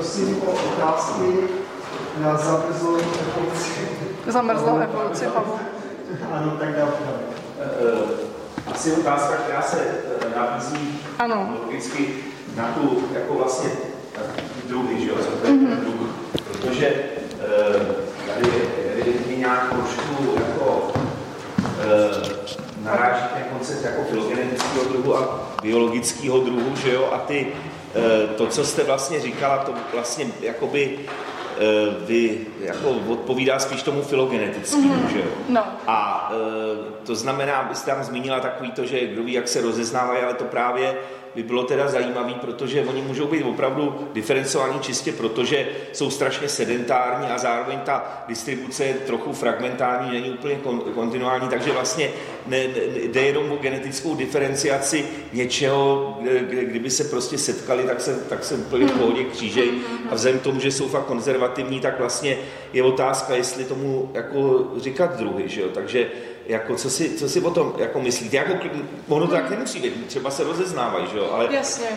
prosím o otázky na zamrzlou evoluci. Zamrzlou evoluci, Pavlo. Ano, tak dál. Asi otázka, která se nabízí ano. logicky na tu jako vlastně druhy, že jo, co to je mm-hmm. druh. Protože tady evidentně nějak trošku jako naráží ten koncept jako filogenetického druhu a biologického druhu, že jo, a ty, to, co jste vlastně říkala, to vlastně jakoby vy, jako odpovídá spíš tomu filogenetickému, mm-hmm. že jo? No. A to znamená, byste tam zmínila takový to, že kdo ví, jak se rozeznávají, ale to právě by bylo teda zajímavý, protože oni můžou být opravdu diferencovaní čistě protože jsou strašně sedentární a zároveň ta distribuce je trochu fragmentární, není úplně kontinuální, takže vlastně ne, ne, jde jenom o genetickou diferenciaci něčeho, kde, kdyby se prostě setkali, tak se, tak se úplně v pohodě křížej. A vzhledem k tomu, že jsou fakt konzervativní, tak vlastně je otázka, jestli tomu jako říkat druhy, že jo? takže jako co si, co si o tom jako myslíte? Jako, ono to tak nemusí být, třeba se rozeznávají, že jo? Ale... Jasně.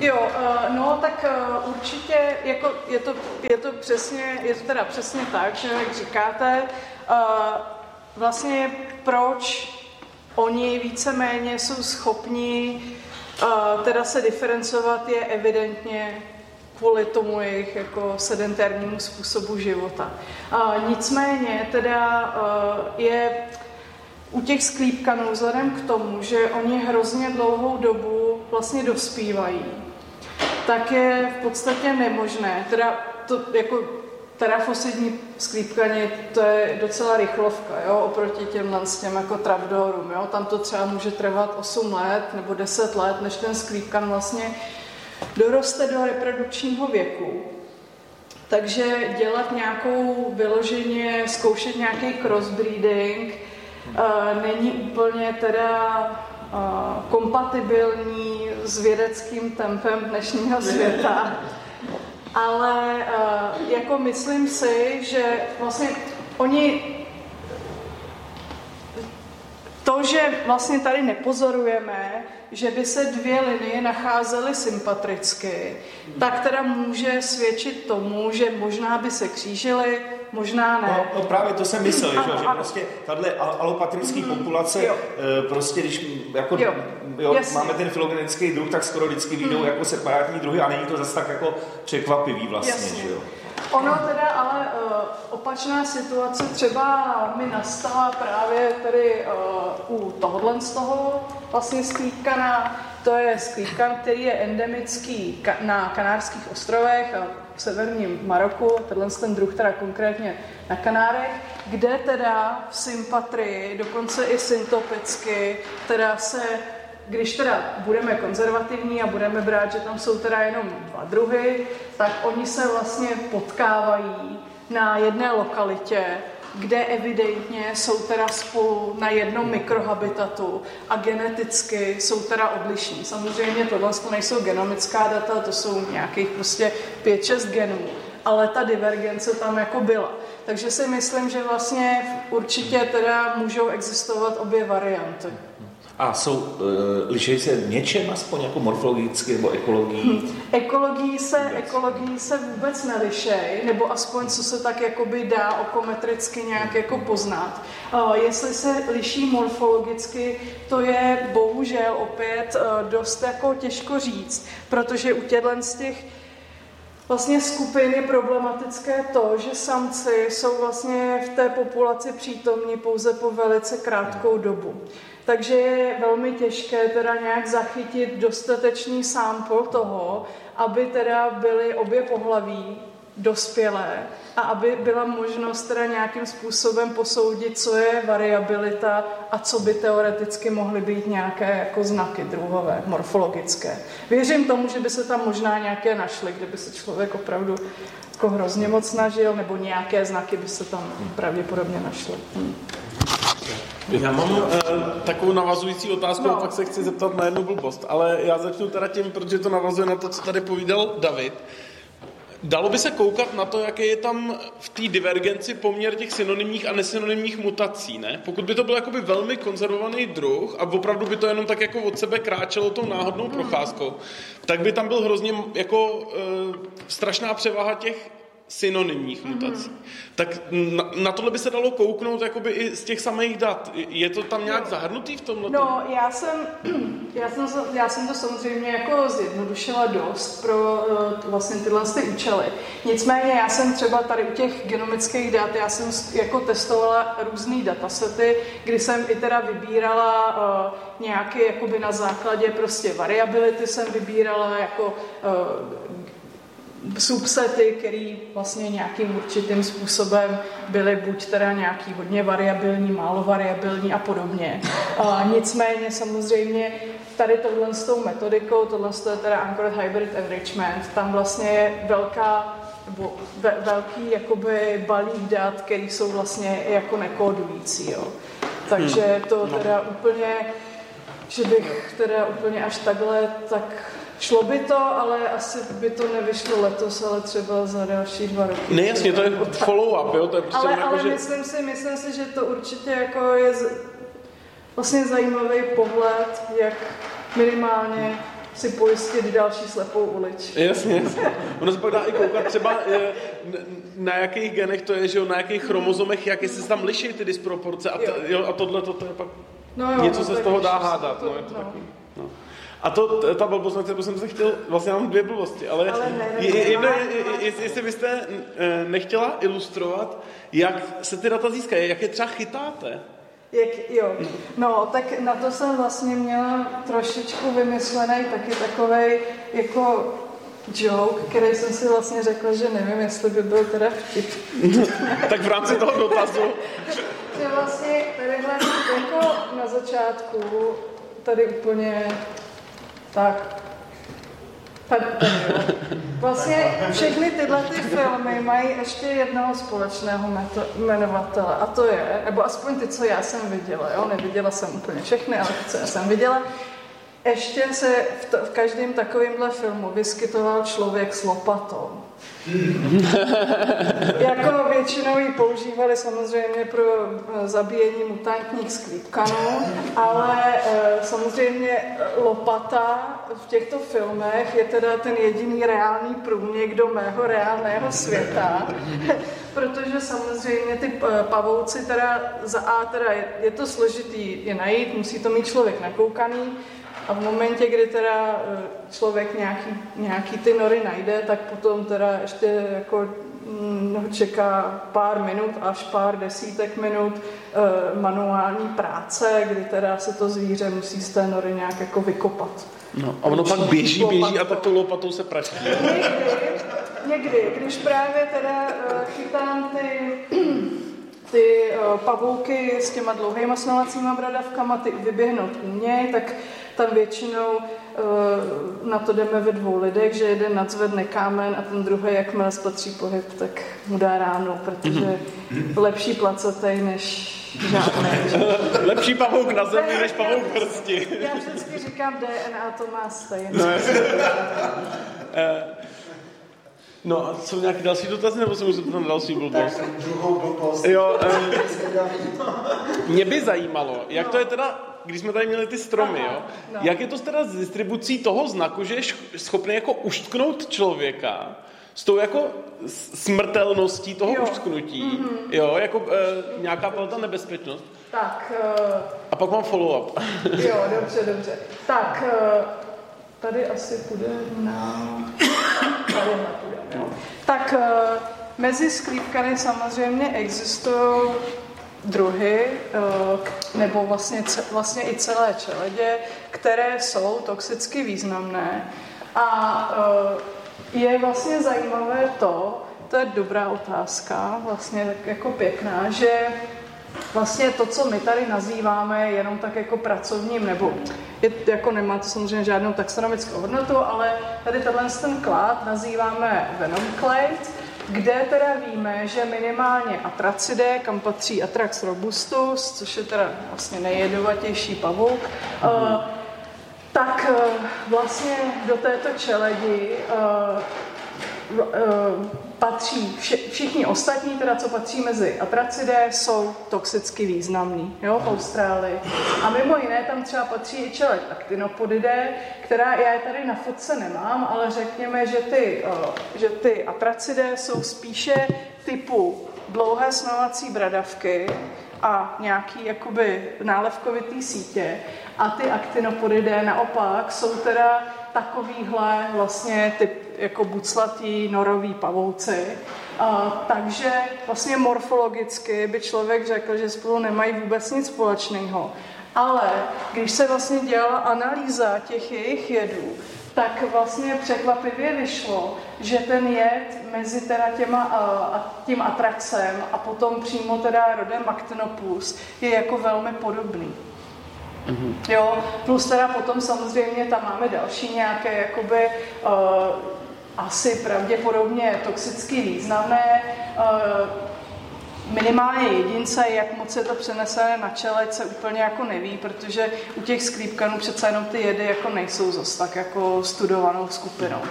Jo, uh, no tak uh, určitě jako je, to, je to přesně, je to teda přesně tak, že jak říkáte, uh, vlastně proč oni víceméně jsou schopni teda se diferencovat je evidentně kvůli tomu jejich jako sedentárnímu způsobu života. Nicméně teda je u těch sklípkanů, vzhledem k tomu, že oni hrozně dlouhou dobu vlastně dospívají, tak je v podstatě nemožné, teda to jako terafosidní sklípkaně, to je docela rychlovka, jo, oproti těm s těm jako trapdorům, jo, tam to třeba může trvat 8 let nebo 10 let, než ten sklípkan vlastně doroste do reprodukčního věku. Takže dělat nějakou vyloženě, zkoušet nějaký crossbreeding, není úplně teda kompatibilní s vědeckým tempem dnešního světa. Ale jako myslím si, že vlastně oni to, že vlastně tady nepozorujeme, že by se dvě linie nacházely sympatricky, tak teda může svědčit tomu, že možná by se křížily, možná ne. No, no právě to jsem myslel, ano, že, že prostě tahle alopatrický mm, populace, jo. Eh, prostě když jako, jo. Jo, máme ten filogenický druh, tak skoro vždycky vyjdou mm. jako separátní druhy a není to zase tak jako překvapivý vlastně, Jasně. že jo. Ono teda ale uh, opačná situace třeba mi nastala právě tady uh, u tohohle z toho vlastně sklípkana. To je sklípkan, který je endemický na Kanárských ostrovech a v severním Maroku, tenhle ten druh teda konkrétně na Kanárech, kde teda v sympatrii, dokonce i syntopicky, teda se když teda budeme konzervativní a budeme brát, že tam jsou teda jenom dva druhy, tak oni se vlastně potkávají na jedné lokalitě, kde evidentně jsou teda spolu na jednom mikrohabitatu a geneticky jsou teda odlišní. Samozřejmě tohle nejsou genomická data, to jsou nějakých prostě 5-6 genů, ale ta divergence tam jako byla. Takže si myslím, že vlastně určitě teda můžou existovat obě varianty. A jsou, uh, liší se něčem aspoň jako morfologicky nebo ekologií? Hmm. Ekologii se, ekologii se vůbec nelišej, nebo aspoň co se tak jakoby dá okometricky nějak jako poznat. Uh, jestli se liší morfologicky, to je bohužel opět uh, dost jako těžko říct, protože u těchto z těch Vlastně skupin je problematické to, že samci jsou vlastně v té populaci přítomní pouze po velice krátkou dobu. Takže je velmi těžké teda nějak zachytit dostatečný sample toho, aby teda byly obě pohlaví dospělé a aby byla možnost teda nějakým způsobem posoudit, co je variabilita a co by teoreticky mohly být nějaké jako znaky druhové, morfologické. Věřím tomu, že by se tam možná nějaké našly, kdyby se člověk opravdu jako hrozně moc snažil, nebo nějaké znaky by se tam pravděpodobně našly. Hmm. Já mám uh, takovou navazující otázku, no. pak se chci zeptat na jednu blbost, ale já začnu teda tím, protože to navazuje na to, co tady povídal David. Dalo by se koukat na to, jaký je tam v té divergenci poměr těch synonymních a nesynonymních mutací, ne? Pokud by to byl jakoby velmi konzervovaný druh a opravdu by to jenom tak jako od sebe kráčelo tou náhodnou procházkou, tak by tam byl hrozně jako e, strašná převaha těch synonymních mutací. Mm-hmm. Tak na, na tohle by se dalo kouknout jakoby i z těch samých dat. Je to tam nějak zahrnutý v tomhle? No, já jsem, já jsem, já jsem to samozřejmě jako zjednodušila dost pro uh, vlastně tyhle ty účely. Nicméně já jsem třeba tady u těch genomických dat, já jsem jako testovala různé datasety, kdy jsem i teda vybírala uh, nějaké jakoby na základě prostě variability jsem vybírala jako uh, subsety, které vlastně nějakým určitým způsobem byly buď teda nějaký hodně variabilní, málo variabilní a podobně. A nicméně samozřejmě tady tohle s tou metodikou, tohle je teda Anchored Hybrid Enrichment, tam vlastně je velká nebo ve, velký jakoby balík dat, které jsou vlastně jako nekódující. Jo. Takže hmm. to no. teda úplně, že bych teda úplně až takhle, tak Šlo by to, ale asi by to nevyšlo letos, ale třeba za další dva roky. Ne, jasně, to je follow-up, jo? To je prostě ale, jako, ale že... myslím, si, myslím si, že to určitě jako je z... vlastně zajímavý pohled, jak minimálně si pojistit další slepou ulič. Jasně, jasně. Ono se pak dá i koukat třeba, na jakých genech to je, že jo, na jakých chromozomech, jak se tam liší ty disproporce a, t, jo, a tohle to, to je pak no jo, něco no, se z toho dá hádat. To, no, je to no. Takový, no. A to, ta blbost, na kterou jsem se chtěl, vlastně mám dvě blbosti, ale, ale ne, ne, je, jedno, je, jestli byste eh, nechtěla ilustrovat, jak se ty data získají, jak je třeba chytáte. Jak, jo, no, tak na to jsem vlastně měla trošičku vymyslený taky takovej jako joke, který jsem si vlastně řekla, že nevím, jestli by byl teda vtip. tak v rámci toho dotazu. že vlastně tadyhle jako na začátku tady úplně tak. Vlastně všechny tyhle ty filmy mají ještě jednoho společného jmenovatele a to je, nebo aspoň ty, co já jsem viděla, jo, neviděla jsem úplně všechny, ale ty, co já jsem viděla, ještě se v, to, v každém takovémhle filmu vyskytoval člověk s lopatou. jako většinou ji používali samozřejmě pro eh, zabíjení mutantních sklípkanů, ale e, samozřejmě lopata v těchto filmech je teda ten jediný reálný průměk do mého reálného světa, protože samozřejmě ty eh, pavouci teda za A teda je, je to složitý je najít, musí to mít člověk nakoukaný, a v momentě, kdy teda eh, člověk nějaký, nějaký ty nory najde, tak potom teda ještě jako mm, čeká pár minut až pár desítek minut e, manuální práce, kdy teda se to zvíře musí z té nory nějak jako vykopat. No, a ono pak běží, běží a tak tou lopatou se praští. Někdy, někdy, když právě teda e, chytám ty ty uh, pavouky s těma dlouhýma snovacíma bradavkama, ty vyběhnout uměj, tak tam většinou uh, na to jdeme ve dvou lidech, že jeden nadzvedne kámen a ten druhý, jakmile spatří pohyb, tak mu dá ráno, protože mm-hmm. lepší placatej než žádný. lepší pavouk na zemi než pavouk v prsti. Já vždycky říkám, DNA to má stejně. No, No a jsou nějaké další dotazy, nebo se můžu zeptat na další blbost? Tak druhou blbost. Jo, um, mě by zajímalo, jak to je teda, když jsme tady měli ty stromy, jo? No. Jak je to teda s distribucí toho znaku, že je schopný jako uštknout člověka s tou jako smrtelností toho jo. uštknutí, mm-hmm. jo, jako uh, nějaká ta nebezpečnost. Tak. Uh, a pak mám follow-up. jo, dobře, dobře. Tak, uh, tady asi půjde na... Tady půjde, jo. Tak uh, mezi sklípkami samozřejmě existují druhy, uh, nebo vlastně, vlastně i celé čeledě, které jsou toxicky významné. A uh, je vlastně zajímavé to, to je dobrá otázka, vlastně jako pěkná, že vlastně to, co my tady nazýváme jenom tak jako pracovním, nebo je, jako nemá to samozřejmě žádnou taxonomickou hodnotu, ale tady tenhle ten klad nazýváme venom clade, kde teda víme, že minimálně atracide, kam patří Atrax robustus, což je teda vlastně nejjedovatější pavouk, mm-hmm. uh, tak uh, vlastně do této čeledi uh, patří, vše, všichni ostatní, teda co patří mezi atracidé, jsou toxicky významní jo, v Austrálii. A mimo jiné tam třeba patří i čeleď actinopodidé, která já je tady na fotce nemám, ale řekněme, že ty, že ty atracidé jsou spíše typu dlouhé snovací bradavky a nějaký jakoby nálevkovitý sítě a ty actinopodidé naopak jsou teda takovýhle vlastně typ jako buclatí norový pavouci. A, takže vlastně morfologicky by člověk řekl, že spolu nemají vůbec nic společného. Ale když se vlastně dělala analýza těch jejich jedů, tak vlastně překvapivě vyšlo, že ten jed mezi teda těma, a, tím atraxem a potom přímo teda rodem Actinopus je jako velmi podobný. Mm-hmm. Jo, plus teda potom samozřejmě tam máme další nějaké jakoby uh, asi pravděpodobně toxicky významné, uh, minimálně jedince, jak moc je to přenesené na čeleť, se úplně jako neví, protože u těch sklípkanů přece jenom ty jedy jako nejsou zas tak jako studovanou skupinou.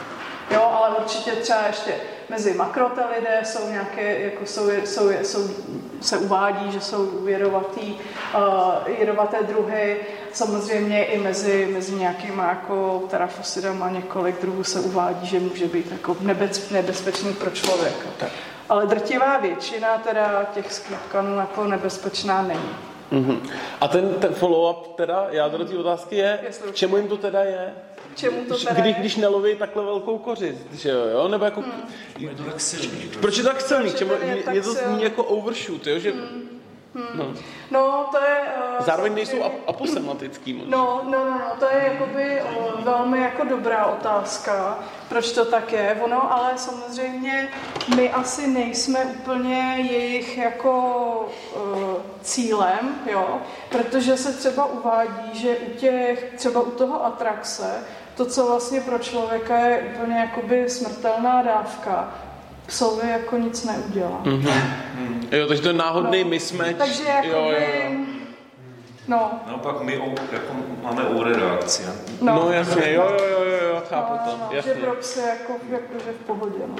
Jo, ale určitě třeba ještě mezi makrotelidé jsou nějaké, jako jsou, jsou, jsou, se uvádí, že jsou jedovatý, uh, jedovaté druhy. Samozřejmě i mezi, mezi nějakýma jako terafosidama několik druhů se uvádí, že může být jako nebez, nebezpečný pro člověka. Ale drtivá většina teda těch sklípkanů jako nebezpečná není. Mm-hmm. A ten, ten follow-up teda, jádro té otázky je, k čemu jim to teda je? Čemu to teda když, když neloví takhle velkou kořist, že jo, jo? nebo jako... Hmm. Je to tak silný. Proč je to tak silný? Čemu, je, je to zní jako overshoot, jo, že... Hmm. Hmm. No. no, to je... Uh, Zároveň nejsou ap- aposematický. No, no, no, no, to je jakoby uh, velmi jako dobrá otázka, proč to tak je. Ono, ale samozřejmě my asi nejsme úplně jejich jako uh, cílem, jo, protože se třeba uvádí, že u těch, třeba u toho atraxe, to, co vlastně pro člověka je úplně jakoby smrtelná dávka, psovi jako nic neudělá. Mm-hmm. Jo, takže to je náhodný no. mismatch. Takže jako jo, jo, jo. No. Naopak my jako máme reakci. No, no jasně, jo, jo, jo, jo, jo chápu no, to. No, jasně. Že pro psy jako, jako, že v pohodě, no.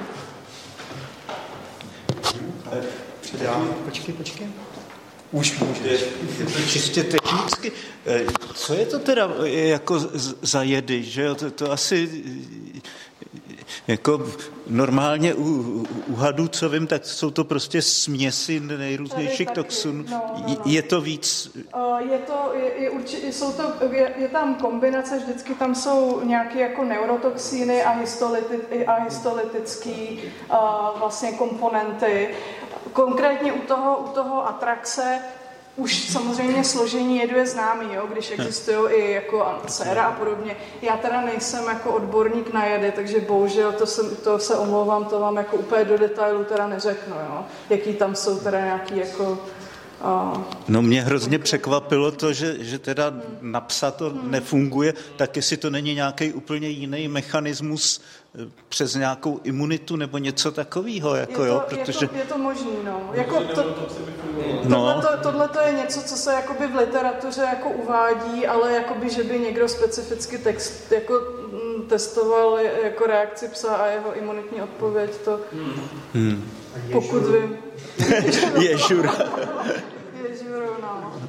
Předám, počkej, počkej. Už můžeš. Je to čistě technicky. Eh, co je to teda jako za jedy, že jo? To, to asi jako normálně u, u hadů, co vím, tak jsou to prostě směsi nejrůznějších toxinů. No, no, no. Je to víc? Je to, je, je, určitě, jsou to, je, je tam kombinace, vždycky tam jsou nějaké jako neurotoxíny a, histolity, a histolitické vlastně komponenty. Konkrétně u toho, u toho atraxe už samozřejmě složení jedu je známý, jo, když existují i jako séra a podobně. Já teda nejsem jako odborník na jedy, takže bohužel to, jsem, to se omlouvám, to vám jako úplně do detailu teda neřeknu, jo. Jaký tam jsou teda nějaký jako No mě hrozně překvapilo to, že, že teda na psa to hmm. nefunguje, tak jestli to není nějaký úplně jiný mechanismus přes nějakou imunitu nebo něco takového, jako je to, jo, protože... Je to, je to možný, no. Jako to, no. Tohle, tohle to je něco, co se jakoby v literatuře jako uvádí, ale jakoby, že by někdo specificky text, jako mm, testoval jako reakci psa a jeho imunitní odpověď, to hmm. pokud vím. Ježura. Ježuru, no.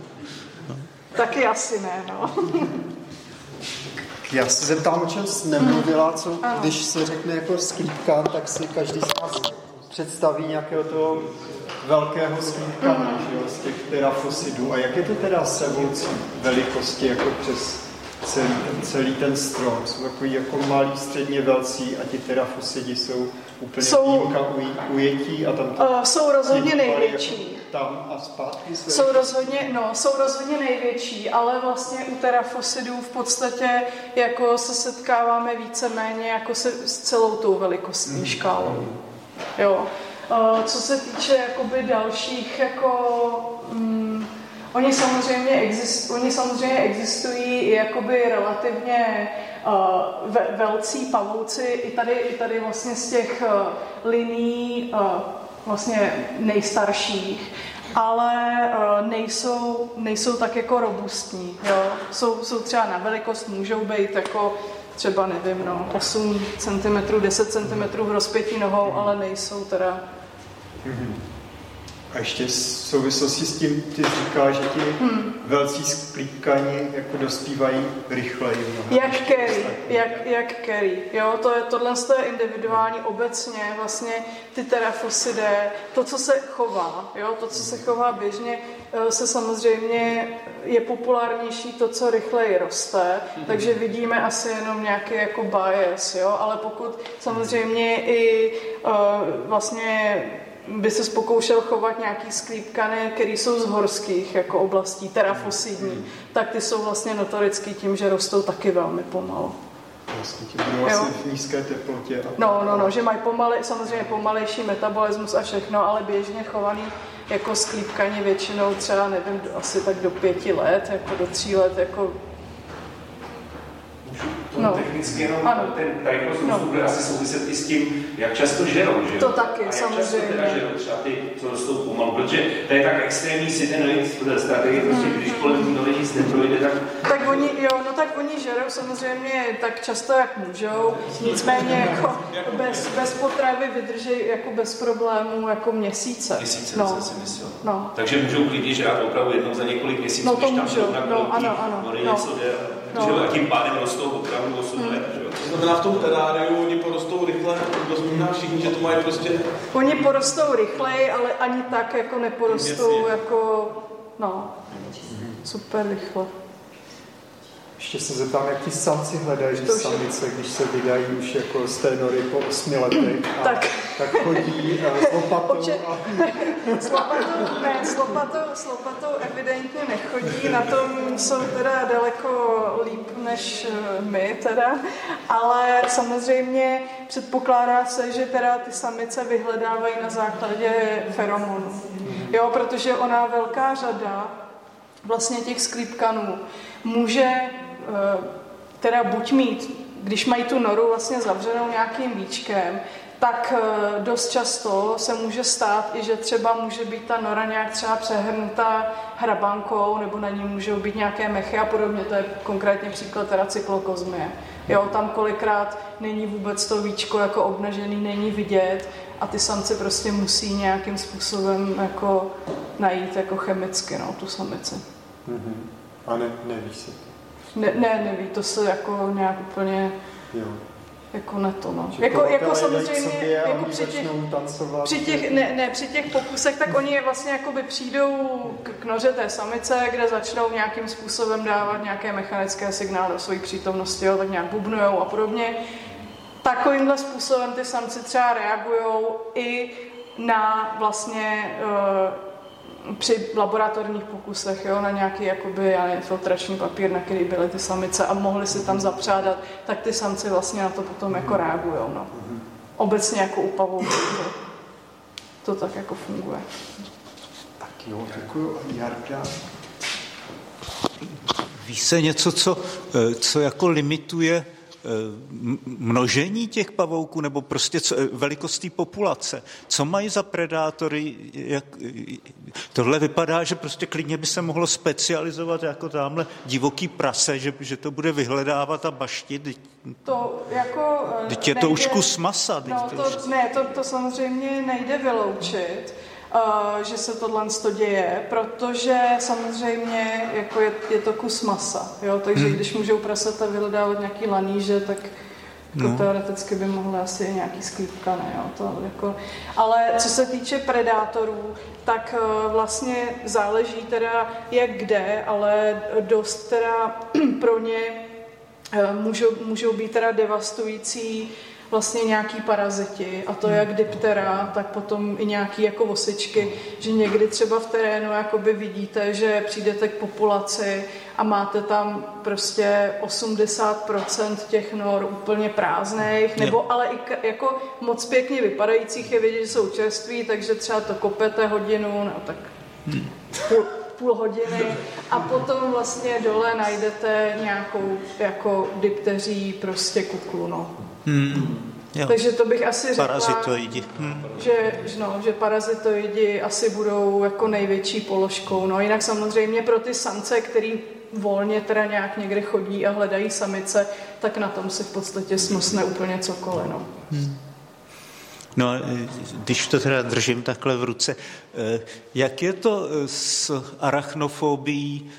Taky asi ne, no. Já se zeptám, o čem jsi nemluvila, co, když se řekne jako sklípka, tak si každý z nás představí nějakého toho velkého sklípka, mm-hmm. z těch terafosidů. A jak je to teda s evolucí velikosti, jako přes celý ten, celý ten strom? Jsou takový jako malí, středně velcí a ti terafosidi jsou úplně jsou, výjimka ujetí a tam... Uh, jsou rozhodně největší. Jako tam a zpátky jsou... Jsou rozhodně, no, jsou rozhodně největší, ale vlastně u terafosidů v podstatě jako se setkáváme víceméně jako se s celou tou velikostní mm. škálou. Jo. Uh, co se týče jakoby dalších jako... Mm, Oni samozřejmě, exist, oni samozřejmě existují i jakoby relativně uh, ve, velcí pavouci, i tady, i tady vlastně z těch uh, liní uh, vlastně nejstarších, ale uh, nejsou, nejsou tak jako robustní. Jo? Jsou, jsou třeba na velikost, můžou být jako třeba, nevím, no, 8 cm, 10 cm v rozpětí nohou, ale nejsou teda mm-hmm. A ještě v souvislosti s tím, ty říká, že ti hmm. velcí sklípkani jako dospívají rychleji. Jak Kerry, jak, jak Kerry. Jo, to je, tohle je individuální obecně, vlastně ty terafosidé, to, co se chová, jo, to, co se chová běžně, eh, se samozřejmě je populárnější to, co rychleji roste, hmm. takže vidíme asi jenom nějaký jako bias, jo, ale pokud samozřejmě i uh, vlastně by se pokoušel chovat nějaký sklípkany, které jsou z horských jako oblastí, teda fosilní, mm. tak ty jsou vlastně notorický tím, že rostou taky velmi pomalu. Vlastně budou asi v nízké teplotě. A... No, no, no, že mají pomalej, samozřejmě pomalejší metabolismus a všechno, ale běžně chovaný jako sklípkani většinou třeba, nevím, asi tak do pěti let, jako do tří let, jako no. technicky jenom ano. ten tajkost no. bude asi souviset i s tím, jak často žerou, že To taky, a jak samozřejmě. často teda žerou třeba ty, co rostou pomalu, protože to je tak extrémní sytenoid strategie, prostě hmm. když kolem nohy nic neprojde, tak... Tak oni, jo, no tak oni žerou samozřejmě tak často, jak můžou, nicméně jako bez, bez potravy vydrží jako bez problémů jako měsíce. Měsíce, no. si myslel. No. Takže můžou klidně žrát opravdu jednou za několik měsíců, no, to když tam můžou. no, ano, ano, no, něco jde, no. a tím pádem rostou opravdu 8 hmm. let. Že? To znamená, v tom teráriu oni porostou rychle, to znamená všichni, že to mají prostě... Oni porostou rychleji, ale ani tak jako neporostou Jasně. jako, no, super rychle. Ještě se zeptám, jak ti samci hledají to samice, když se vydají už jako z té nory po osmi letech a tak, tak chodí uh, s lopatou. Oče... A... s lopatou, ne, s lopatou, s lopatou evidentně nechodí, na tom jsou teda daleko líp než eh, my teda, ale samozřejmě předpokládá se, že teda ty samice vyhledávají na základě feromonů. Jo, protože ona velká řada vlastně těch sklípkanů může Eh, teda buď mít, když mají tu noru vlastně zavřenou nějakým víčkem, tak eh, dost často se může stát i, že třeba může být ta nora nějak třeba přehrnutá hrabankou, nebo na ní můžou být nějaké mechy a podobně. To je konkrétně příklad teda cyklokozmie. Jo, tam kolikrát není vůbec to víčko jako obnažený, není vidět a ty samci prostě musí nějakým způsobem jako najít jako chemicky no, tu samici. Mm-hmm. A ne, nevíš si. Ne, ne, neví, to se jako nějak úplně... Jo. Jako ne to, no. Jako, jako samozřejmě, jako při těch, při těch, ne, ne, při těch pokusech, tak oni vlastně jakoby přijdou k, k noře té samice, kde začnou nějakým způsobem dávat nějaké mechanické signály o své přítomnosti, jo, tak nějak bubnujou a podobně. Takovýmhle způsobem ty samci třeba reagují i na vlastně uh, při laboratorních pokusech jo, na nějaký jakoby, já nevím, filtrační papír, na který byly ty samice a mohli si tam zapřádat, tak ty samci vlastně na to potom jako reagují. No. Obecně jako u pavouku. To tak jako funguje. Tak jo, děkuji. Jarda? Ví se něco, co, eh, co jako limituje množení těch pavouků nebo prostě co, eh, velikost té populace. Co mají za predátory? Jak, tohle vypadá, že prostě klidně by se mohlo specializovat jako tamhle divoký prase, že, že to bude vyhledávat a baštit. To jako... Teď je nejde, to už kus masa. No, to, to, ne, to, to samozřejmě nejde vyloučit. Uh, že se tohle děje, protože samozřejmě jako je, je to kus masa, jo? takže hmm. když můžou prasata vyhledávat nějaký laníže, tak jako no. teoreticky by mohly asi nějaký sklípka, ne, jo? To jako... Ale co se týče predátorů, tak uh, vlastně záleží teda jak kde, ale dost teda pro ně uh, můžou, můžou být teda devastující vlastně nějaký paraziti a to jak diptera, tak potom i nějaký jako vosičky, že někdy třeba v terénu jakoby vidíte, že přijdete k populaci a máte tam prostě 80% těch nor úplně prázdných, nebo ale i jako moc pěkně vypadajících je vidět, že jsou čerství, takže třeba to kopete hodinu, no tak půl, půl hodiny. A potom vlastně dole najdete nějakou jako dipteří prostě kuklu, no. Hmm. Jo. Takže to bych asi řekla, parazitoidi. Hmm. Že, no, že parazitoidi asi budou jako největší položkou. No, jinak samozřejmě pro ty samce, který volně teda nějak někde chodí a hledají samice, tak na tom si v podstatě snosne úplně cokoliv. No. Hmm. No, když to teda držím takhle v ruce, eh, jak je to eh, s arachnofobií?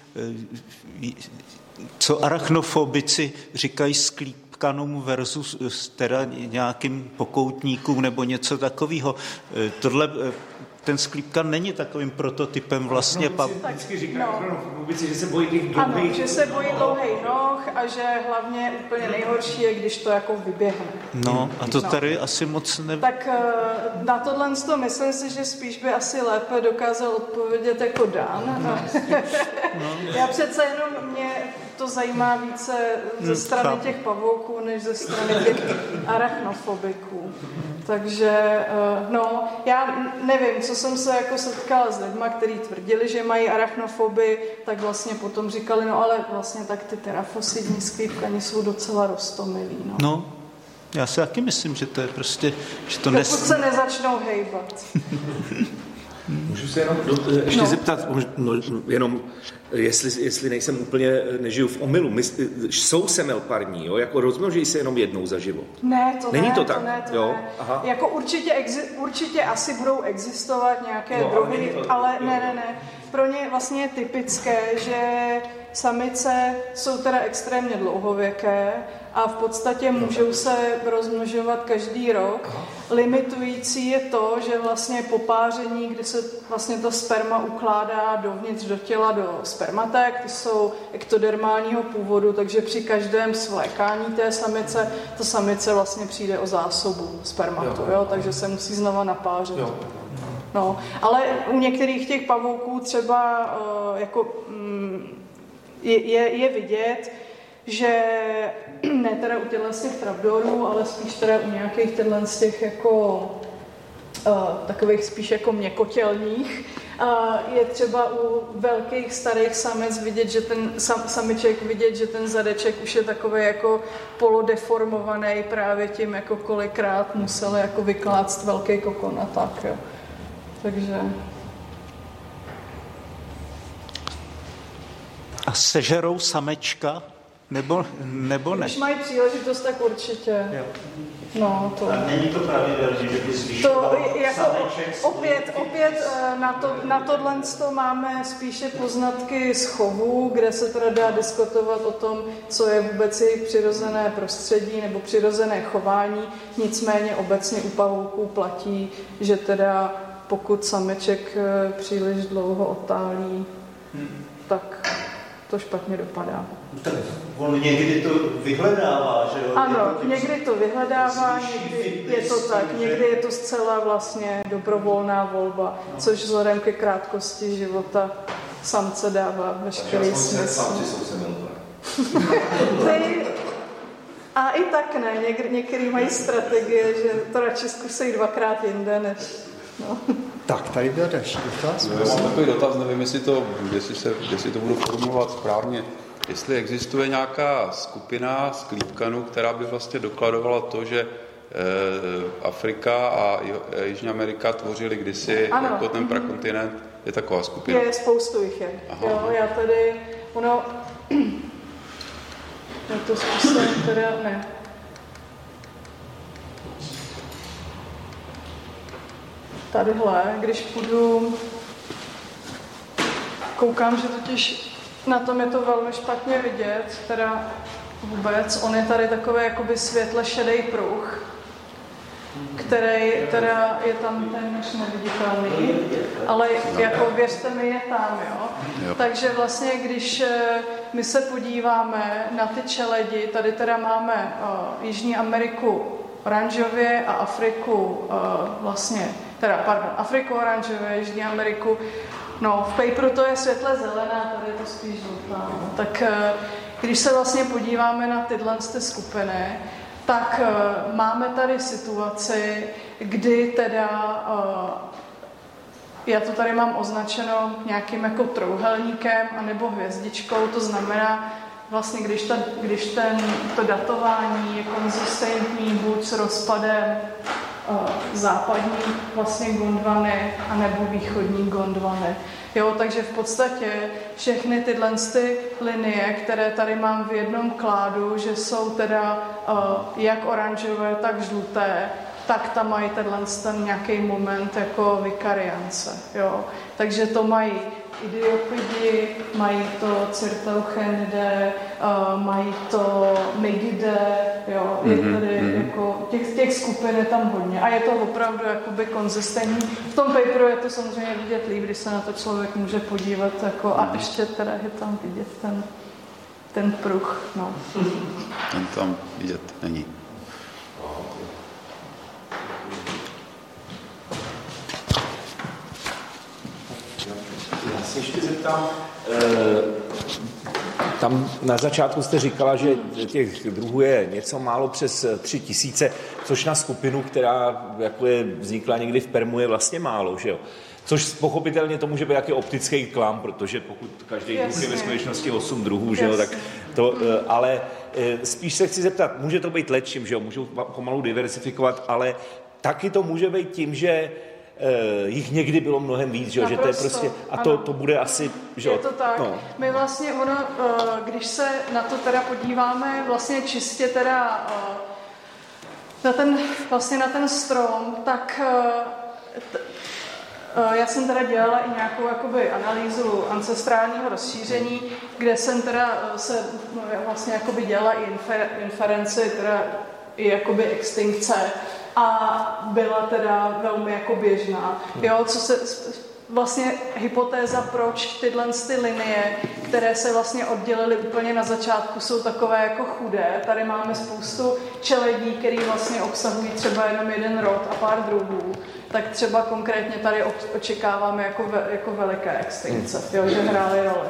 Eh, co arachnofobici říkají sklípkanům versus teda nějakým pokoutníkům nebo něco takového? Tohle ten sklípka není takovým prototypem vlastně. No, vždycky říká no. že se bojí těch dlouhých Ano, že se bojí dlouhých noh a že hlavně úplně nejhorší je, když to jako vyběhne. No a to no. tady asi moc ne... Tak eh, na tohle to myslím si, že spíš by asi lépe dokázal odpovědět jako Dan. No. no. Já přece jenom mě to zajímá více ze hm, strany těch pavouků, než ze strany těch arachnofobiků. Takže, eh, no, já nevím, co jsem se jako setkala s lidmi, kteří tvrdili, že mají arachnofoby, tak vlastně potom říkali, no ale vlastně tak ty terafosidní sklípkani jsou docela rostomilí. No. no, já si taky myslím, že to je prostě, že to Pokud nes... se nezačnou hejbat. Můžu se jenom do, ještě no. zeptat, no, jenom jestli, jestli nejsem úplně, nežiju v omilu, My, jsou semel parní, jo? jako rozmnoží se jenom jednou za život. Ne, to Není ne, to tak? To ne, to jo? Ne. Aha. Jako určitě, exi, určitě asi budou existovat nějaké no, druhy, ale, to, ale ne, ne, ne. Pro ně vlastně je typické, že samice jsou teda extrémně dlouhověké a v podstatě můžou se rozmnožovat každý rok. Limitující je to, že vlastně po páření, kdy se vlastně to sperma ukládá dovnitř do těla, do spermatek, ty jsou ektodermálního původu, takže při každém svlékání té samice, ta samice vlastně přijde o zásobu spermatu, jo, takže se musí znova napářet. No, ale u některých těch pavouků třeba uh, jako mm, je, je, vidět, že ne teda u těchto z těch trapdorů, ale spíš teda u nějakých těchto z těch jako uh, takových spíš jako měkotělních, uh, je třeba u velkých starých samec vidět, že ten sam, samiček vidět, že ten zadeček už je takový jako polodeformovaný právě tím, jako kolikrát musel jako vyklást velký kokon a tak. Jo. Takže A sežerou samečka? Nebo, nebo ne? Když mají příležitost, tak určitě. Jo. No, to... A není to pravidelně, že by to, jako, opět, opět eh, na, to, na tohle to máme spíše poznatky z chovu, kde se teda dá diskutovat o tom, co je vůbec jejich přirozené prostředí nebo přirozené chování. Nicméně obecně u pavouků platí, že teda pokud sameček eh, příliš dlouho otálí, hmm. tak to špatně dopadá. Tak on někdy to vyhledává, že jo? Ano, někdy to vyhledává, někdy je to tak, někdy je to zcela vlastně dobrovolná volba, no. což vzhledem ke krátkosti života samce dává veškerý smysl. Ty, a i tak ne, Něk, některý mají strategie, že to radši zkusí dvakrát jinde, než... No. Tak, tady byl další dotaz. Já mám takový dotaz, nevím, jestli to, jestli, se, jestli to budu formulovat správně. Jestli existuje nějaká skupina sklípkanů, která by vlastně dokladovala to, že eh, Afrika a Jižní Amerika tvořili kdysi ano. jako ten prakontinent, je taková skupina? Je, spoustu jich je. Aha. Jo, já tady, ono, já to zkusím teda, ne, tadyhle, když půjdu, koukám, že totiž na tom je to velmi špatně vidět, teda vůbec, on je tady takový jakoby světle šedý pruh, který teda je tam téměř neviditelný, ale jako věřte mi, je tam, jo. Takže vlastně, když eh, my se podíváme na ty čeledi, tady teda máme uh, Jižní Ameriku oranžově a Afriku uh, vlastně teda pardon, Afriku oranžové, Jižní Ameriku. No, v paperu to je světle zelená, tady je to spíš žlutá. No. Tak eh, když se vlastně podíváme na tyhle ty skupiny, tak eh, máme tady situaci, kdy teda eh, já to tady mám označeno nějakým jako trouhelníkem anebo hvězdičkou, to znamená, vlastně když, ta, když ten, to datování je konzistentní buď s rozpadem západní vlastně Gondvany anebo východní Gondvany. Jo, takže v podstatě všechny tyhle ty linie, které tady mám v jednom kládu, že jsou teda uh, jak oranžové, tak žluté, tak tam mají tenhle ten nějaký moment jako vikariance. Jo. Takže to mají idiopidi, mají to cirteuchenide, uh, mají to megide, jo, je mm-hmm. tady mm-hmm. jako, těch, těch skupin je tam hodně a je to opravdu jakoby konzistentní. V tom paperu je to samozřejmě vidět líp, když se na to člověk může podívat jako, a ještě teda je tam vidět ten, ten pruh, no. Ten tam vidět není. Se ještě zeptám, eh, tam na začátku jste říkala, že těch druhů je něco málo přes tři tisíce, což na skupinu, která jako je vznikla někdy v Permu, je vlastně málo, že jo? Což pochopitelně to může být jaký optický klam, protože pokud každý Jasně. druh je ve skutečnosti 8 druhů, že jo, tak to, eh, ale eh, spíš se chci zeptat, může to být lepším, že jo, můžou pomalu diversifikovat, ale taky to může být tím, že jich někdy bylo mnohem víc, že, že to je prostě, a to, to bude asi, že Je to tak. No. My vlastně ono, uh, když se na to teda podíváme vlastně čistě teda uh, na ten, vlastně na ten strom, tak t, já jsem teda dělala i nějakou jakoby analýzu ancestrálního rozšíření, kde jsem teda se no, vlastně jakoby dělala i infer, inferenci, teda i jakoby extinkce a byla teda velmi jako běžná. Jo, co se vlastně hypotéza, proč tyhle ty linie, které se vlastně oddělily úplně na začátku, jsou takové jako chudé. Tady máme spoustu čeledí, které vlastně obsahují třeba jenom jeden rod a pár druhů. Tak třeba konkrétně tady očekáváme jako, ve, jako veliké extinkce, jo, že hrály roli.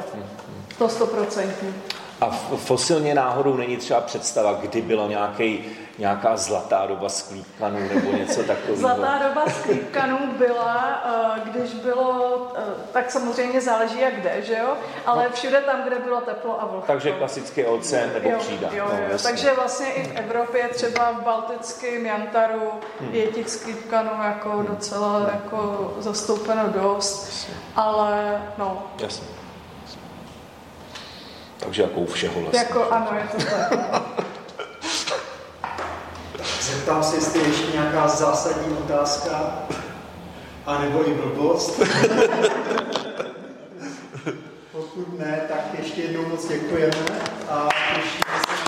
To stoprocentní. A fosilně náhodou není třeba představa, kdy bylo nějaký nějaká zlatá doba sklípkanů nebo něco takového? Zlatá doba sklípkanů byla, eh, když bylo, eh, tak samozřejmě záleží jak kde, že jo? Ale no. všude tam, kde bylo teplo a vlhko. Takže klasický oceán nebo jo, přída. Jo, jo, no, Takže vlastně i v Evropě, třeba v Baltickém Jantaru, hmm. je těch sklípkanů jako hmm. docela jako zastoupeno dost, ale no. Jasně. Takže jako u všeho vlastně. Jako ano, je to tak. Zeptám se, jestli ještě nějaká zásadní otázka, anebo i blbost. Pokud ne, tak ještě jednou moc děkujeme a těšíme se.